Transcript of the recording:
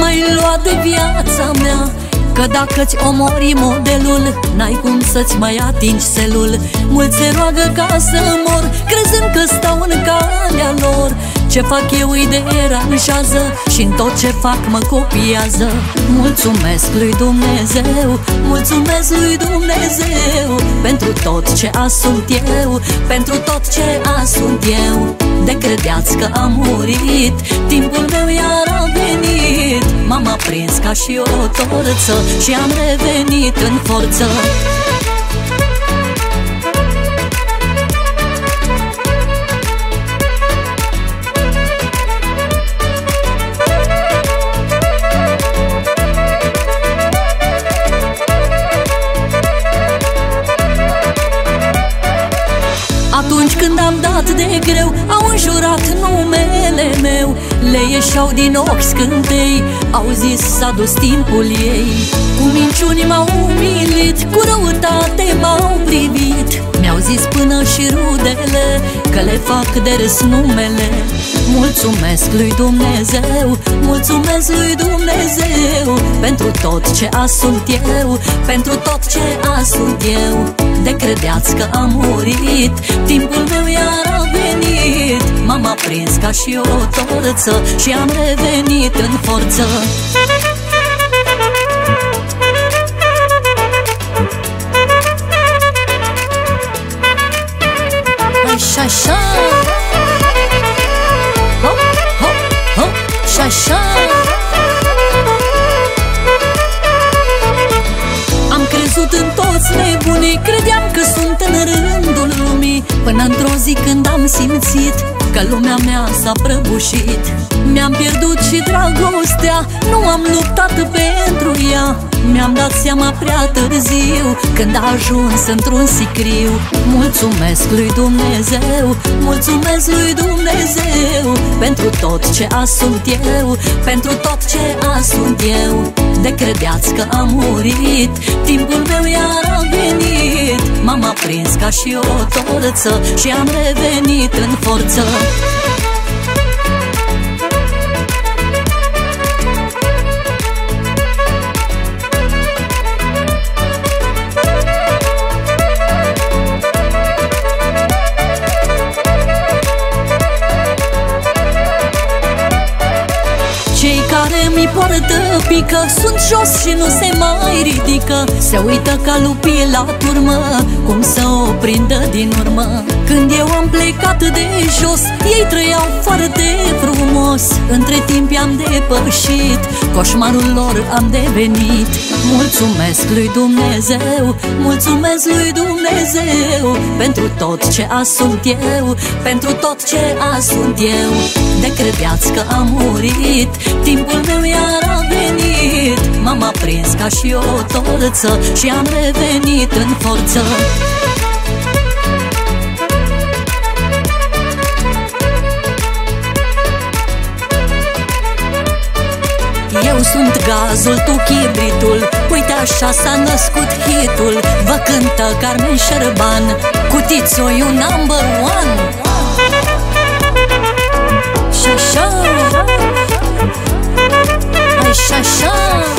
mai lua de viața mea. Că dacă-ți omori modelul N-ai cum să-ți mai atingi selul. Mulți se roagă ca să mor Crezând că stau în calea lor. Ce fac eu îi deranjează și în tot ce fac mă copiază. Mulțumesc lui Dumnezeu Mulțumesc lui Dumnezeu Pentru tot ce a sunt eu Pentru tot ce a sunt eu. De credeați că am murit Timpul și o torță Și am revenit în forță când am dat de greu Au înjurat numele meu. Le ieșeau din ochi scântei Au zis s-a dus timpul ei. Cu minciuni m-au umilit Cu răutate m-au privit Mi-au zis până și rudele Că le fac de râs numele. Mulțumesc lui Dumnezeu Mulțumesc lui Dumnezeu Pentru tot ce a sunt eu Pentru tot ce a sunt eu. De credeați că am murit Timpul meu iar a venit. M-am aprins ca și o torță Și am revenit în forță nebunii Credeam că sunt în rândul lumii Până într-o zi când am simțit Că lumea mea s-a prăbușit. Mi-am pierdut și dragostea Nu am luptat pentru ea. Mi-am dat seama prea târziu Când a ajuns într-un sicriu. Mulțumesc lui Dumnezeu Mulțumesc lui Dumnezeu Pentru tot ce a sunt eu Pentru tot ce a sunt eu De credeați că am murit? Timpul meu iar a venit. M-am aprins ca și o torță Și am revenit în forță care mi poartă pică. Sunt jos și nu se mai ridică Se uită ca lupii la turmă. Cum să o prindă din urmă? Când eu am plecat de jos Ei trăiau foarte frumos. Între timp i-am depășit Coșmarul lor am devenit. Mulțumesc lui Dumnezeu Mulțumesc lui Dumnezeu Pentru tot ce a sunt eu Pentru tot ce a sunt eu. De credeați că am murit Timpul meu iar a venit M-am aprins ca și o torță Și am revenit în forță. Eu sunt gazul, tu chibritul. Uite așa s-a născut hitul. Vă cântă Carmen Șerban Cu Tițu, you number one. Și așa Hai și așa